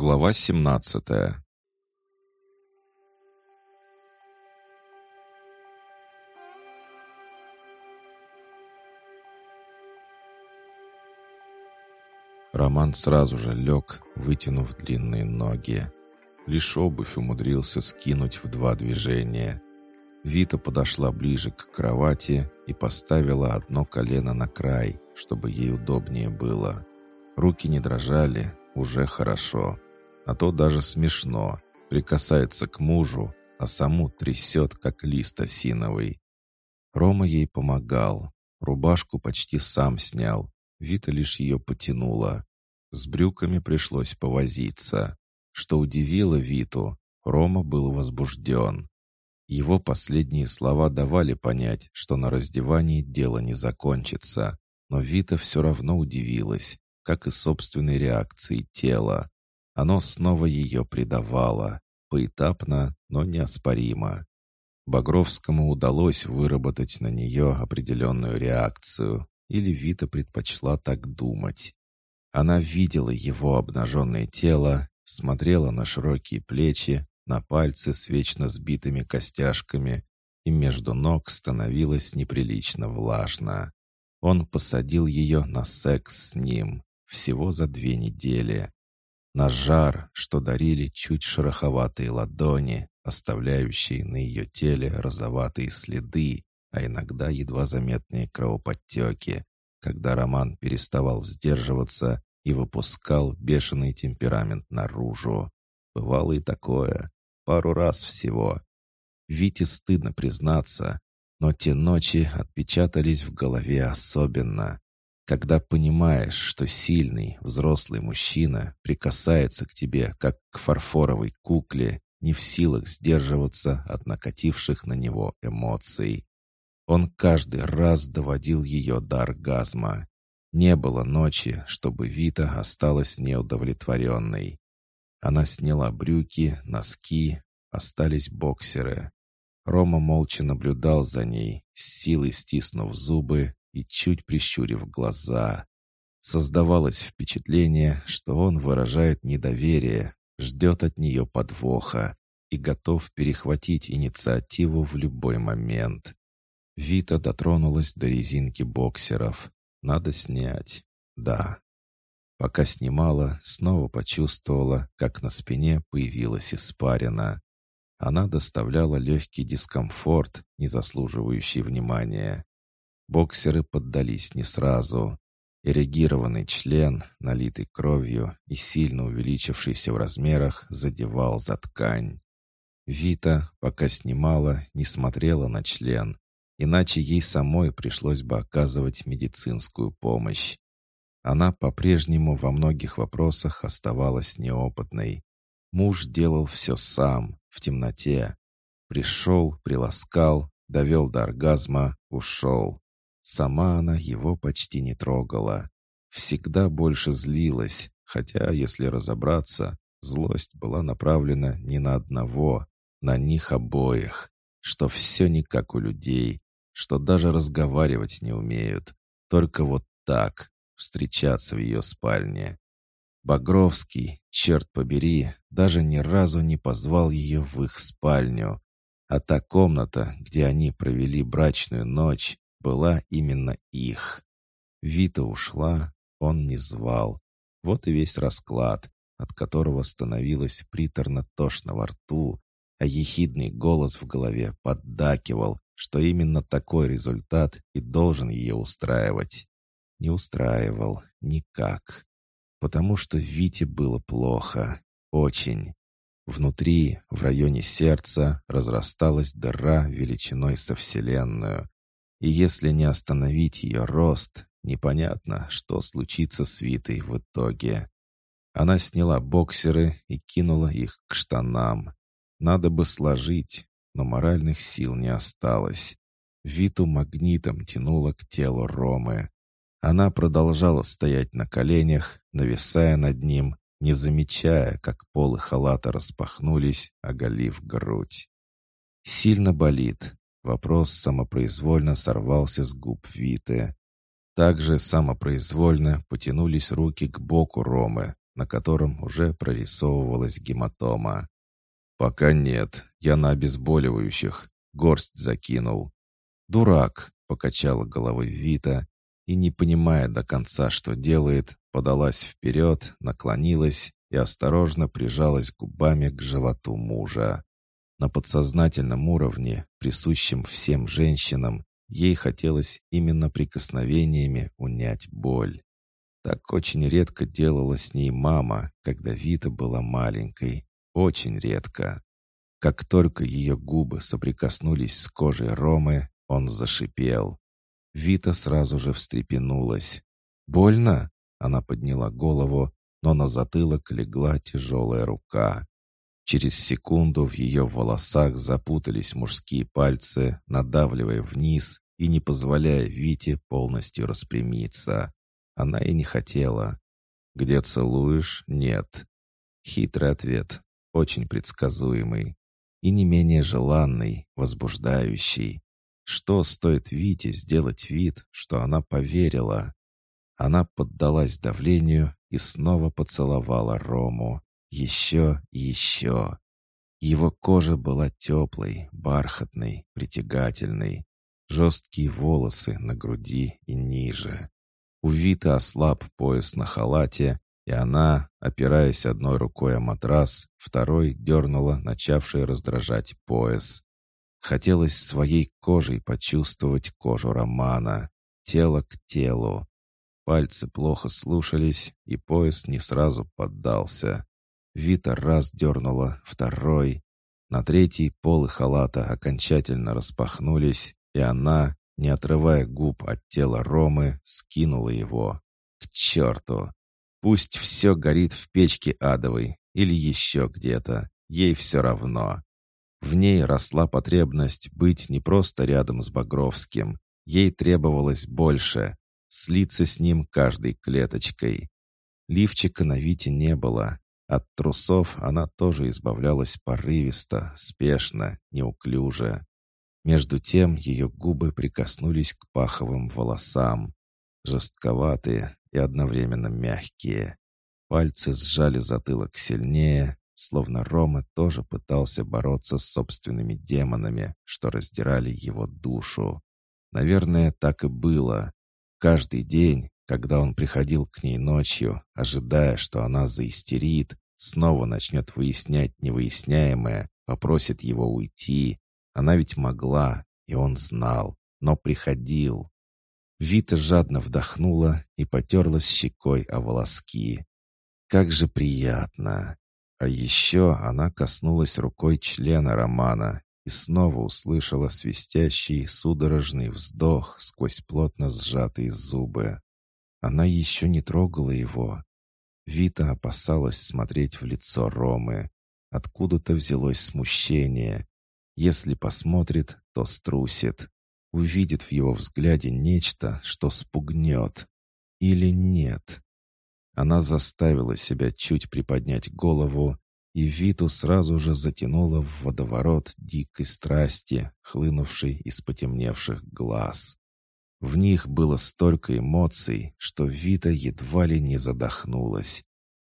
Глава 17 Роман сразу же лег, вытянув длинные ноги. Лишь обувь умудрился скинуть в два движения. Вита подошла ближе к кровати и поставила одно колено на край, чтобы ей удобнее было. Руки не дрожали, уже хорошо. А то даже смешно. Прикасается к мужу, а саму трясет, как лист осиновый. Рома ей помогал. Рубашку почти сам снял. Вита лишь ее потянула. С брюками пришлось повозиться. Что удивило Виту, Рома был возбужден. Его последние слова давали понять, что на раздевании дело не закончится. Но Вита все равно удивилась, как и собственной реакции тела. Оно снова ее предавало, поэтапно, но неоспоримо. Багровскому удалось выработать на нее определенную реакцию, или Вита предпочла так думать. Она видела его обнаженное тело, смотрела на широкие плечи, на пальцы с вечно сбитыми костяшками, и между ног становилось неприлично влажно. Он посадил ее на секс с ним всего за две недели. На жар, что дарили чуть шероховатые ладони, оставляющие на ее теле розоватые следы, а иногда едва заметные кровоподтеки, когда Роман переставал сдерживаться и выпускал бешеный темперамент наружу. Бывало и такое, пару раз всего. Вите стыдно признаться, но те ночи отпечатались в голове особенно. Когда понимаешь, что сильный, взрослый мужчина прикасается к тебе, как к фарфоровой кукле, не в силах сдерживаться от накативших на него эмоций. Он каждый раз доводил ее до оргазма. Не было ночи, чтобы Вита осталась неудовлетворенной. Она сняла брюки, носки, остались боксеры. Рома молча наблюдал за ней, с силой стиснув зубы и чуть прищурив глаза. Создавалось впечатление, что он выражает недоверие, ждет от нее подвоха и готов перехватить инициативу в любой момент. Вита дотронулась до резинки боксеров. Надо снять. Да. Пока снимала, снова почувствовала, как на спине появилась испарина. Она доставляла легкий дискомфорт, не заслуживающий внимания. Боксеры поддались не сразу. Эрегированный член, налитый кровью и сильно увеличившийся в размерах, задевал за ткань. Вита, пока снимала, не смотрела на член, иначе ей самой пришлось бы оказывать медицинскую помощь. Она по-прежнему во многих вопросах оставалась неопытной. Муж делал все сам, в темноте. Пришел, приласкал, довел до оргазма, ушел. Сама она его почти не трогала. Всегда больше злилась, хотя, если разобраться, злость была направлена не на одного, на них обоих, что все не как у людей, что даже разговаривать не умеют, только вот так, встречаться в ее спальне. Багровский, черт побери, даже ни разу не позвал ее в их спальню. А та комната, где они провели брачную ночь, была именно их. Вита ушла, он не звал. Вот и весь расклад, от которого становилось приторно-тошно во рту, а ехидный голос в голове поддакивал, что именно такой результат и должен ее устраивать. Не устраивал никак потому что Вите было плохо. Очень. Внутри, в районе сердца, разрасталась дыра величиной со Вселенную. И если не остановить ее рост, непонятно, что случится с Витой в итоге. Она сняла боксеры и кинула их к штанам. Надо бы сложить, но моральных сил не осталось. Виту магнитом тянуло к телу Ромы. Она продолжала стоять на коленях, нависая над ним, не замечая, как полы халата распахнулись, оголив грудь. «Сильно болит?» Вопрос самопроизвольно сорвался с губ Виты. Также самопроизвольно потянулись руки к боку Ромы, на котором уже прорисовывалась гематома. «Пока нет. Я на обезболивающих. Горсть закинул». «Дурак», — покачала головой Вита, и, не понимая до конца, что делает, подалась вперед, наклонилась и осторожно прижалась губами к животу мужа. На подсознательном уровне, присущем всем женщинам, ей хотелось именно прикосновениями унять боль. Так очень редко делала с ней мама, когда Вита была маленькой. Очень редко. Как только ее губы соприкоснулись с кожей Ромы, он зашипел. Вита сразу же встрепенулась. «Больно?» Она подняла голову, но на затылок легла тяжелая рука. Через секунду в ее волосах запутались мужские пальцы, надавливая вниз и не позволяя Вите полностью распрямиться. Она и не хотела. «Где целуешь? Нет». Хитрый ответ, очень предсказуемый и не менее желанный, возбуждающий. Что стоит Вите сделать вид, что она поверила? Она поддалась давлению и снова поцеловала Рому, еще и еще. Его кожа была теплой, бархатной, притягательной. Жесткие волосы на груди и ниже. У Виты ослаб пояс на халате, и она, опираясь одной рукой о матрас, второй дернула начавший раздражать пояс. Хотелось своей кожей почувствовать кожу Романа, тело к телу. Пальцы плохо слушались, и пояс не сразу поддался. Вита раз дернула, второй. На третий полы халата окончательно распахнулись, и она, не отрывая губ от тела Ромы, скинула его. К черту! Пусть все горит в печке адовой или еще где-то. Ей все равно. В ней росла потребность быть не просто рядом с Багровским. Ей требовалось больше — слиться с ним каждой клеточкой. Лифчика на Вите не было, от трусов она тоже избавлялась порывисто, спешно, неуклюже. Между тем ее губы прикоснулись к паховым волосам. Жестковатые и одновременно мягкие. Пальцы сжали затылок сильнее, словно Рома тоже пытался бороться с собственными демонами, что раздирали его душу. Наверное, так и было. Каждый день, когда он приходил к ней ночью, ожидая, что она заистерит, снова начнет выяснять невыясняемое, попросит его уйти. Она ведь могла, и он знал, но приходил. Вита жадно вдохнула и потерлась щекой о волоски. Как же приятно! А еще она коснулась рукой члена Романа и снова услышала свистящий судорожный вздох сквозь плотно сжатые зубы. Она еще не трогала его. Вита опасалась смотреть в лицо Ромы. Откуда-то взялось смущение. Если посмотрит, то струсит. Увидит в его взгляде нечто, что спугнет. Или нет. Она заставила себя чуть приподнять голову, и Виту сразу же затянула в водоворот дикой страсти, хлынувшей из потемневших глаз. В них было столько эмоций, что Вита едва ли не задохнулась.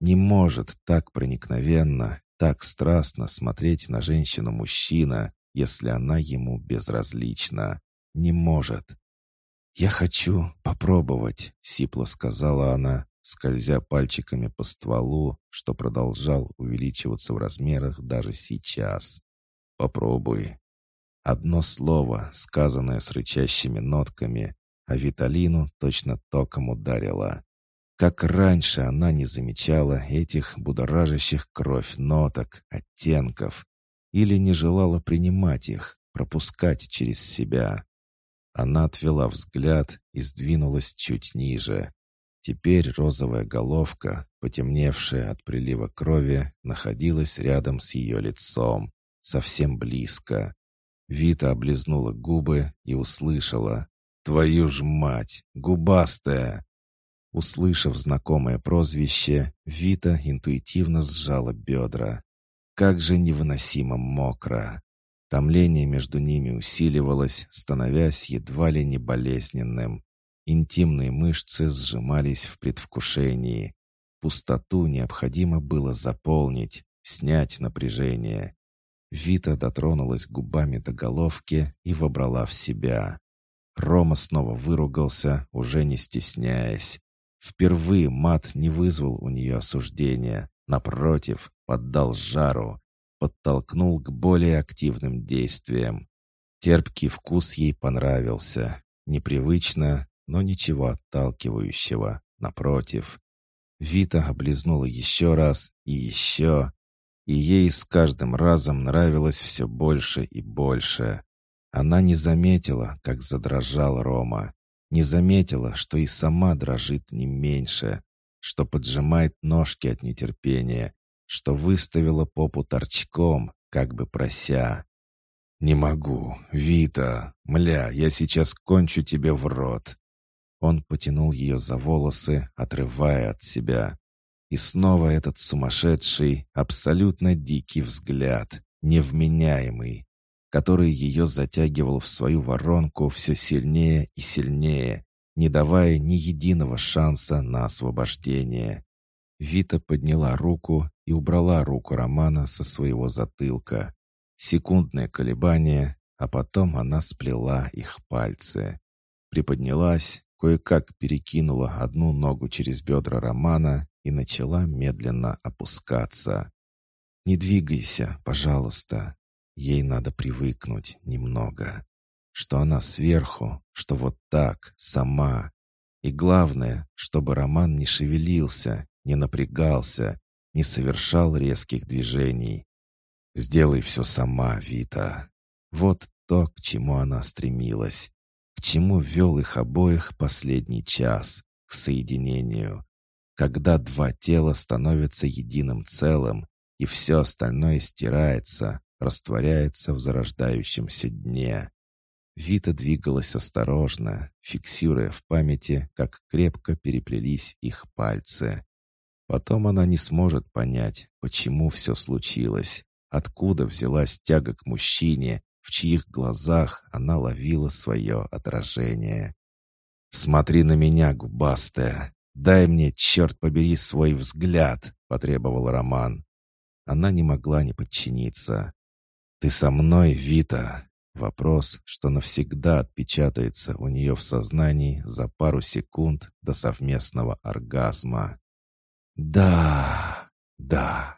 Не может так проникновенно, так страстно смотреть на женщину-мужчина, если она ему безразлична. Не может. «Я хочу попробовать», — сипло сказала она, скользя пальчиками по стволу, что продолжал увеличиваться в размерах даже сейчас. «Попробуй». Одно слово, сказанное с рычащими нотками, а Виталину точно током ударило. Как раньше она не замечала этих будоражащих кровь ноток, оттенков, или не желала принимать их, пропускать через себя. Она отвела взгляд и сдвинулась чуть ниже. Теперь розовая головка, потемневшая от прилива крови, находилась рядом с ее лицом, совсем близко. Вита облизнула губы и услышала. «Твою ж мать! Губастая!» Услышав знакомое прозвище, Вита интуитивно сжала бедра. Как же невыносимо мокро! Томление между ними усиливалось, становясь едва ли не болезненным. Интимные мышцы сжимались в предвкушении. Пустоту необходимо было заполнить, снять напряжение. Вита дотронулась губами до головки и вобрала в себя. Рома снова выругался, уже не стесняясь. Впервые мат не вызвал у нее осуждения. Напротив, поддал жару, подтолкнул к более активным действиям. Терпкий вкус ей понравился. Непривычно, но ничего отталкивающего. Напротив. Вита облизнула еще раз и еще, и ей с каждым разом нравилось все больше и больше. Она не заметила, как задрожал Рома, не заметила, что и сама дрожит не меньше, что поджимает ножки от нетерпения, что выставила попу торчком, как бы прося. «Не могу, Вита, мля, я сейчас кончу тебе в рот. Он потянул ее за волосы, отрывая от себя. И снова этот сумасшедший, абсолютно дикий взгляд, невменяемый, который ее затягивал в свою воронку все сильнее и сильнее, не давая ни единого шанса на освобождение. Вита подняла руку и убрала руку Романа со своего затылка. Секундное колебание, а потом она сплела их пальцы. Приподнялась, кое-как перекинула одну ногу через бедра Романа и начала медленно опускаться. «Не двигайся, пожалуйста. Ей надо привыкнуть немного. Что она сверху, что вот так, сама. И главное, чтобы Роман не шевелился, не напрягался, не совершал резких движений. Сделай все сама, Вита. Вот то, к чему она стремилась к чему вел их обоих последний час, к соединению. Когда два тела становятся единым целым, и все остальное стирается, растворяется в зарождающемся дне. Вита двигалась осторожно, фиксируя в памяти, как крепко переплелись их пальцы. Потом она не сможет понять, почему все случилось, откуда взялась тяга к мужчине, в чьих глазах она ловила свое отражение. «Смотри на меня, губастая! Дай мне, черт побери, свой взгляд!» — потребовал Роман. Она не могла не подчиниться. «Ты со мной, Вита?» Вопрос, что навсегда отпечатается у нее в сознании за пару секунд до совместного оргазма. «Да, да».